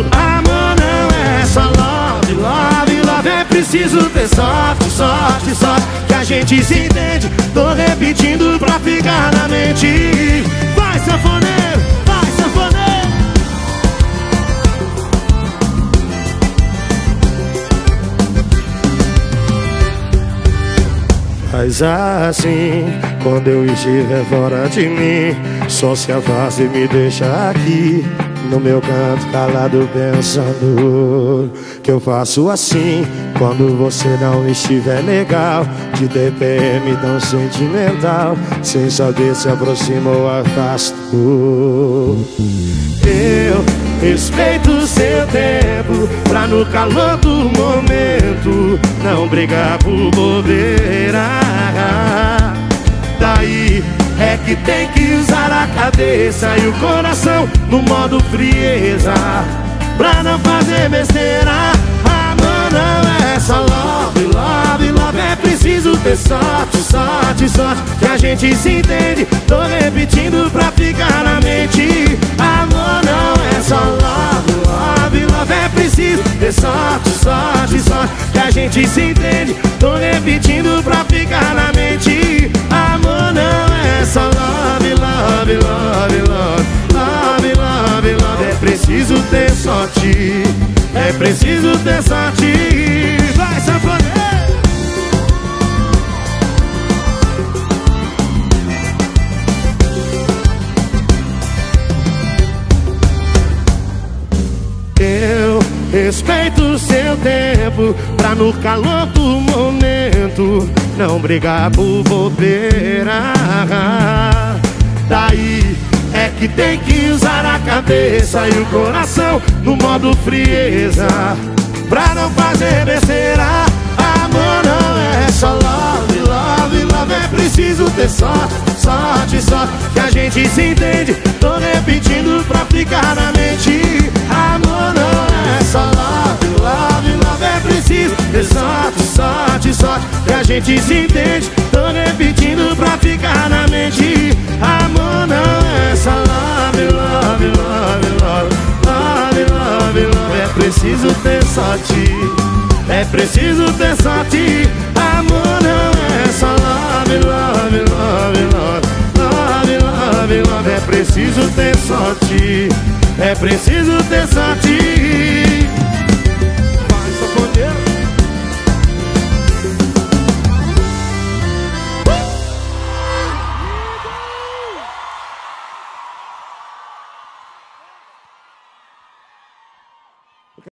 Amor não é só love, love, love. É preciso ter sorte, sorte, sorte. Que a gente se entende. Tô repetindo pra ficar na mente. Vai, sanfoneiro, vai, sanfoneiro. Faz assim, quando eu estiver fora de mim Só se afaste e me deixa aqui no meu canto calado pensando Que eu faço assim Quando você não estiver legal. De DPM tão sentimental Sem saber se aproxima ou afasto. Eu respeito seu tempo Pra no calor do momento Não brigar por bobeira é que tem que usar a cabeça e o coração no modo frieza. Pra não fazer besteira Amor não é só love, love, love. É preciso ter sorte, sorte, sorte Que a gente se entende. Tô repetindo pra ficar na mente. Amor não é só love, love, love. É preciso ter sorte, sorte, sorte Que a gente se entende. Tô repetindo pra ficar na mente é preciso ter sorte. Vai, sanfoneiro! Eu respeito seu tempo Pra no calor do momento Não brigar por bobeira Daí que tem que usar a cabeça e o coração No modo frieza. Pra não fazer besteira Amor não é só love, love, love É preciso ter sorte, sorte, sorte Que a gente se entende Tô repetindo pra ficar na mente. Amor não é só love, love, love É preciso ter sorte, sorte, sorte Que a gente se entende Tô repetindo pra ficar na mente. Amor não É preciso ter sorte Amor não é só love, love, love, love Love, love, love É preciso ter sorte. É preciso ter sorte